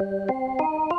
Música